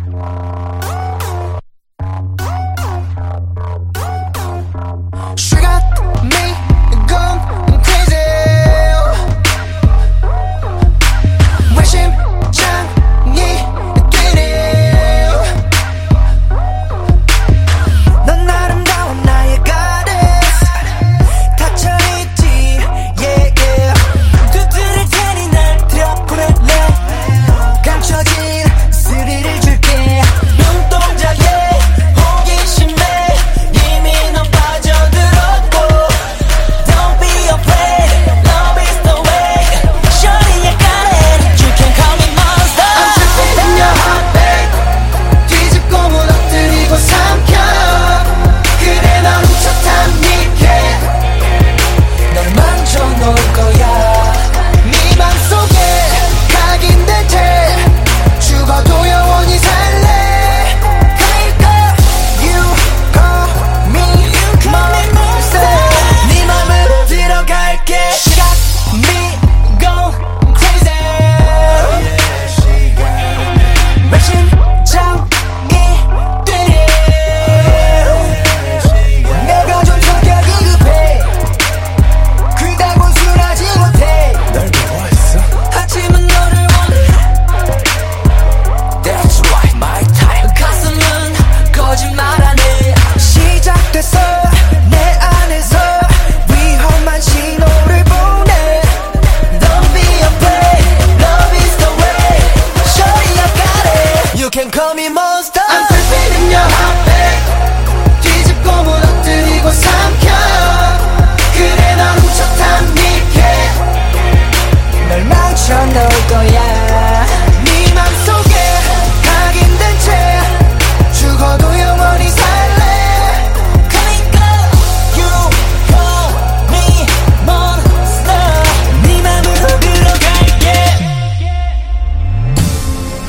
Bye.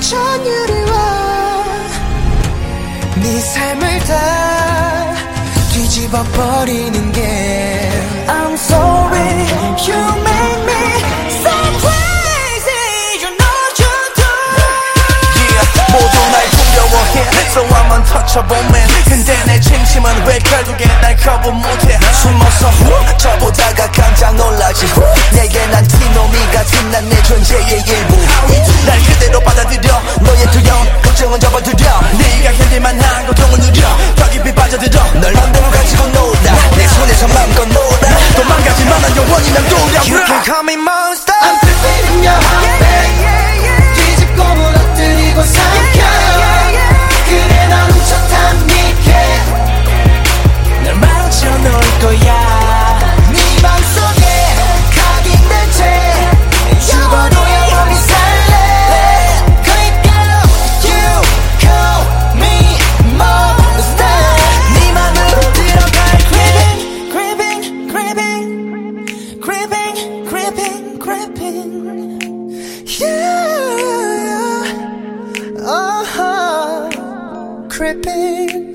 전율이 와네 삶을 다 뒤집어 버리는 게 I'm sorry you make me so crazy you know you do. Yeah, 모두 날 두려워해. So I'm untouchable man 근데 내 진심은 왜 결국에 날 거부 못해? 숨어서 저보다가 깜짝 놀라지 내게 난 티노미 같은 난 내 존재의 일부 You can call me monster. I'm twisted in your heart. tripping.